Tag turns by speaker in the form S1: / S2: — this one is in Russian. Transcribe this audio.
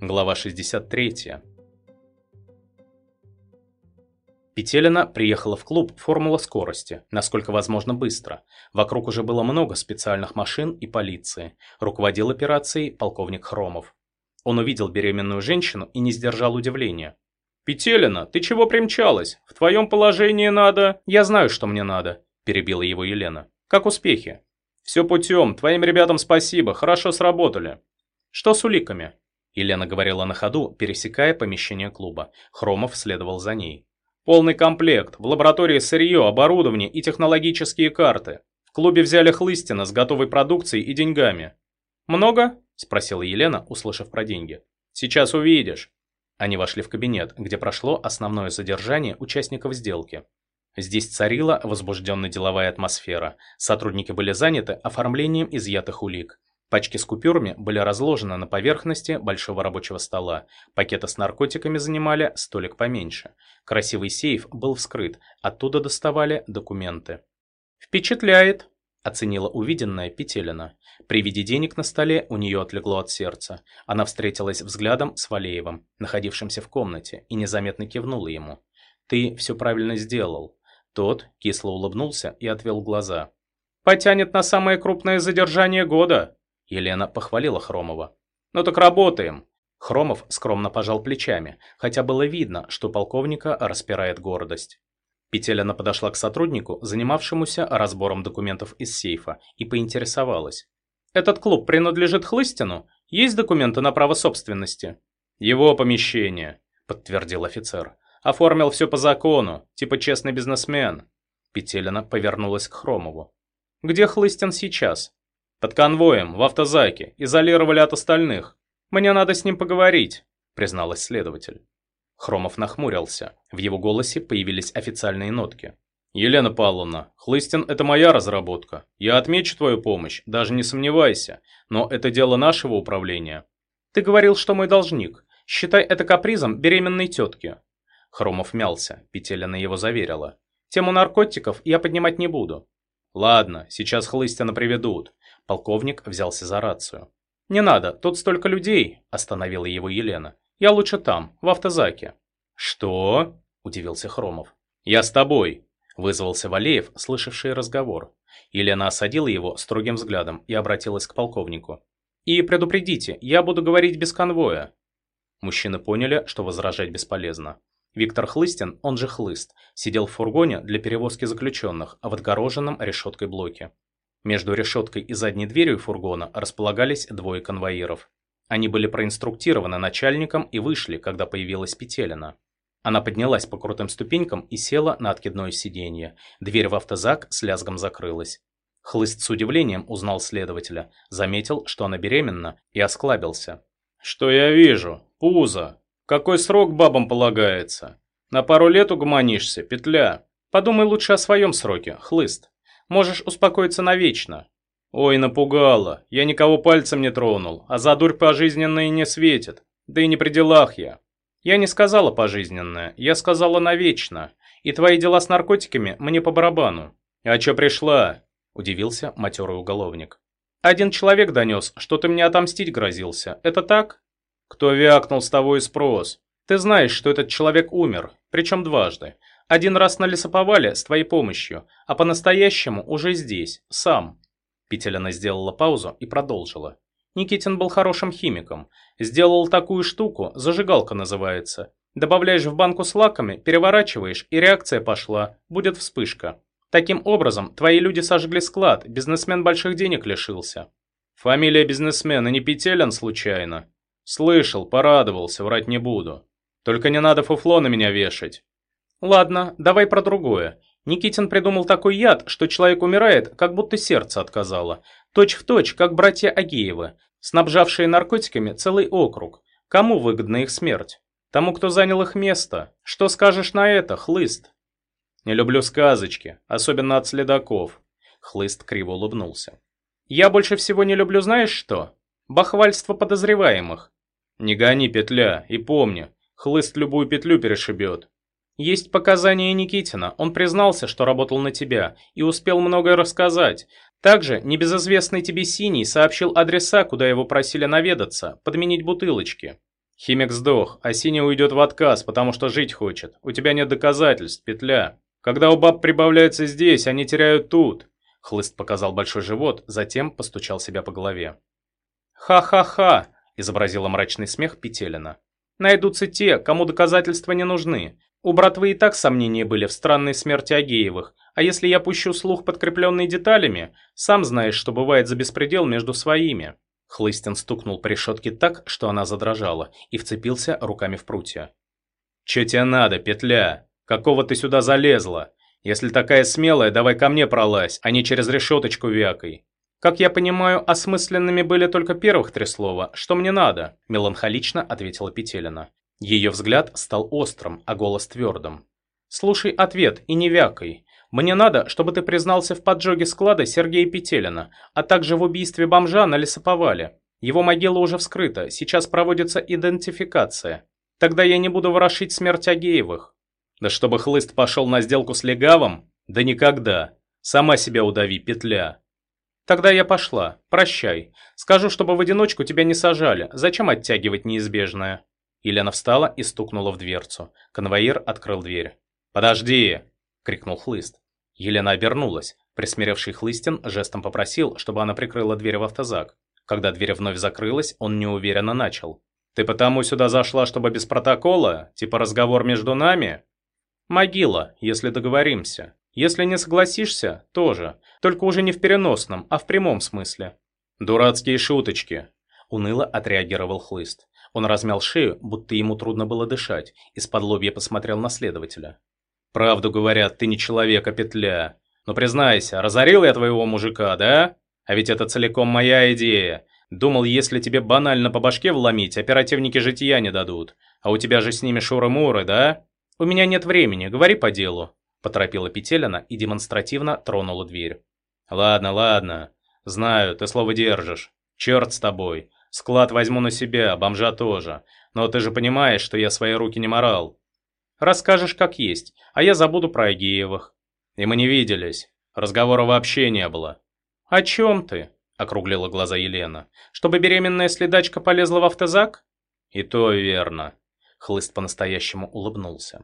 S1: Глава 63. Петелина приехала в клуб «Формула скорости», насколько возможно быстро. Вокруг уже было много специальных машин и полиции. Руководил операцией полковник Хромов. Он увидел беременную женщину и не сдержал удивления. «Петелина, ты чего примчалась? В твоем положении надо...» «Я знаю, что мне надо», – перебила его Елена. «Как успехи?» «Все путем. Твоим ребятам спасибо. Хорошо сработали». «Что с уликами?» Елена говорила на ходу, пересекая помещение клуба. Хромов следовал за ней. «Полный комплект. В лаборатории сырье, оборудование и технологические карты. В клубе взяли Хлыстина с готовой продукцией и деньгами». «Много?» – спросила Елена, услышав про деньги. «Сейчас увидишь». Они вошли в кабинет, где прошло основное задержание участников сделки. Здесь царила возбужденная деловая атмосфера. Сотрудники были заняты оформлением изъятых улик. Пачки с купюрами были разложены на поверхности большого рабочего стола. Пакеты с наркотиками занимали столик поменьше. Красивый сейф был вскрыт, оттуда доставали документы. «Впечатляет», – оценила увиденное Петелина. При виде денег на столе у нее отлегло от сердца. Она встретилась взглядом с Валеевым, находившимся в комнате, и незаметно кивнула ему. «Ты все правильно сделал». Тот кисло улыбнулся и отвел глаза. «Потянет на самое крупное задержание года», — Елена похвалила Хромова. «Ну так работаем». Хромов скромно пожал плечами, хотя было видно, что полковника распирает гордость. Петелина подошла к сотруднику, занимавшемуся разбором документов из сейфа, и поинтересовалась. «Этот клуб принадлежит Хлыстину? Есть документы на право собственности?» «Его помещение», — подтвердил офицер. Оформил все по закону, типа честный бизнесмен. Петелина повернулась к Хромову. Где Хлыстин сейчас? Под конвоем, в автозаке, изолировали от остальных. Мне надо с ним поговорить, призналась следователь. Хромов нахмурился. В его голосе появились официальные нотки. «Елена Павловна, Хлыстин – это моя разработка. Я отмечу твою помощь, даже не сомневайся. Но это дело нашего управления». «Ты говорил, что мой должник. Считай это капризом беременной тетки. Хромов мялся, Петелина его заверила. «Тему наркотиков я поднимать не буду». «Ладно, сейчас Хлыстина приведут». Полковник взялся за рацию. «Не надо, тут столько людей», – остановила его Елена. «Я лучше там, в автозаке». «Что?» – удивился Хромов. «Я с тобой», – вызвался Валеев, слышавший разговор. Елена осадила его строгим взглядом и обратилась к полковнику. «И предупредите, я буду говорить без конвоя». Мужчины поняли, что возражать бесполезно. Виктор Хлыстин, он же Хлыст, сидел в фургоне для перевозки заключенных в отгороженном решеткой блоке. Между решеткой и задней дверью фургона располагались двое конвоиров. Они были проинструктированы начальником и вышли, когда появилась Петелина. Она поднялась по крутым ступенькам и села на откидное сиденье. Дверь в автозак с лязгом закрылась. Хлыст с удивлением узнал следователя, заметил, что она беременна, и осклабился. «Что я вижу? Пузо! Какой срок бабам полагается? На пару лет угомонишься, петля. Подумай лучше о своем сроке, хлыст. Можешь успокоиться навечно. Ой, напугала. Я никого пальцем не тронул, а за дурь пожизненная не светит. Да и не при делах я. Я не сказала пожизненное, я сказала навечно. И твои дела с наркотиками мне по барабану. А чё пришла? Удивился матерый уголовник. Один человек донес, что ты мне отомстить грозился. Это так? Кто вякнул, с того и спрос. Ты знаешь, что этот человек умер, причем дважды. Один раз на лесоповале с твоей помощью, а по-настоящему уже здесь, сам. Петелина сделала паузу и продолжила. Никитин был хорошим химиком. Сделал такую штуку, зажигалка называется. Добавляешь в банку с лаками, переворачиваешь, и реакция пошла. Будет вспышка. Таким образом, твои люди сожгли склад, бизнесмен больших денег лишился. Фамилия бизнесмена не Петелин случайно? Слышал, порадовался, врать не буду. Только не надо фуфло на меня вешать. Ладно, давай про другое. Никитин придумал такой яд, что человек умирает, как будто сердце отказало. Точь в точь, как братья Агеевы, снабжавшие наркотиками целый округ. Кому выгодна их смерть? Тому, кто занял их место. Что скажешь на это, хлыст? Не люблю сказочки, особенно от следаков. Хлыст криво улыбнулся. Я больше всего не люблю знаешь что? Бахвальство подозреваемых. Не гони, петля, и помни, хлыст любую петлю перешибет. Есть показания Никитина, он признался, что работал на тебя, и успел многое рассказать. Также небезызвестный тебе Синий сообщил адреса, куда его просили наведаться, подменить бутылочки. Химик сдох, а Синий уйдет в отказ, потому что жить хочет. У тебя нет доказательств, петля. Когда у баб прибавляется здесь, они теряют тут. Хлыст показал большой живот, затем постучал себя по голове. «Ха-ха-ха!» – изобразила мрачный смех Петелина. «Найдутся те, кому доказательства не нужны. У братвы и так сомнения были в странной смерти Агеевых, а если я пущу слух, подкрепленный деталями, сам знаешь, что бывает за беспредел между своими». Хлыстин стукнул по решетке так, что она задрожала, и вцепился руками в прутья. «Че тебе надо, петля? Какого ты сюда залезла? Если такая смелая, давай ко мне пролазь, а не через решеточку вякой. «Как я понимаю, осмысленными были только первых три слова. Что мне надо?» – меланхолично ответила Петелина. Ее взгляд стал острым, а голос твердым. «Слушай ответ и не вякай. Мне надо, чтобы ты признался в поджоге склада Сергея Петелина, а также в убийстве бомжа на лесоповале. Его могила уже вскрыта, сейчас проводится идентификация. Тогда я не буду ворошить смерть Агеевых». «Да чтобы хлыст пошел на сделку с легавым? Да никогда. Сама себя удави, петля». «Тогда я пошла. Прощай. Скажу, чтобы в одиночку тебя не сажали. Зачем оттягивать неизбежное?» Елена встала и стукнула в дверцу. Конвоир открыл дверь. «Подожди!» — крикнул Хлыст. Елена обернулась. Присмиревший Хлыстин жестом попросил, чтобы она прикрыла дверь в автозак. Когда дверь вновь закрылась, он неуверенно начал. «Ты потому сюда зашла, чтобы без протокола? Типа разговор между нами?» «Могила, если договоримся. Если не согласишься, тоже. Только уже не в переносном, а в прямом смысле. Дурацкие шуточки. Уныло отреагировал Хлыст. Он размял шею, будто ему трудно было дышать, из-под лобья посмотрел на следователя. «Правду говорят, ты не человек, а петля. Но признайся, разорил я твоего мужика, да? А ведь это целиком моя идея. Думал, если тебе банально по башке вломить, оперативники жития не дадут. А у тебя же с ними шуры-муры, да? У меня нет времени, говори по делу. Поторопила Петелина и демонстративно тронула дверь. «Ладно, ладно. Знаю, ты слово держишь. Черт с тобой. Склад возьму на себя, бомжа тоже. Но ты же понимаешь, что я свои руки не морал. Расскажешь как есть, а я забуду про Агеевых. И мы не виделись. Разговора вообще не было. О чем ты? Округлила глаза Елена. Чтобы беременная следачка полезла в автозак? И то верно. Хлыст по-настоящему улыбнулся.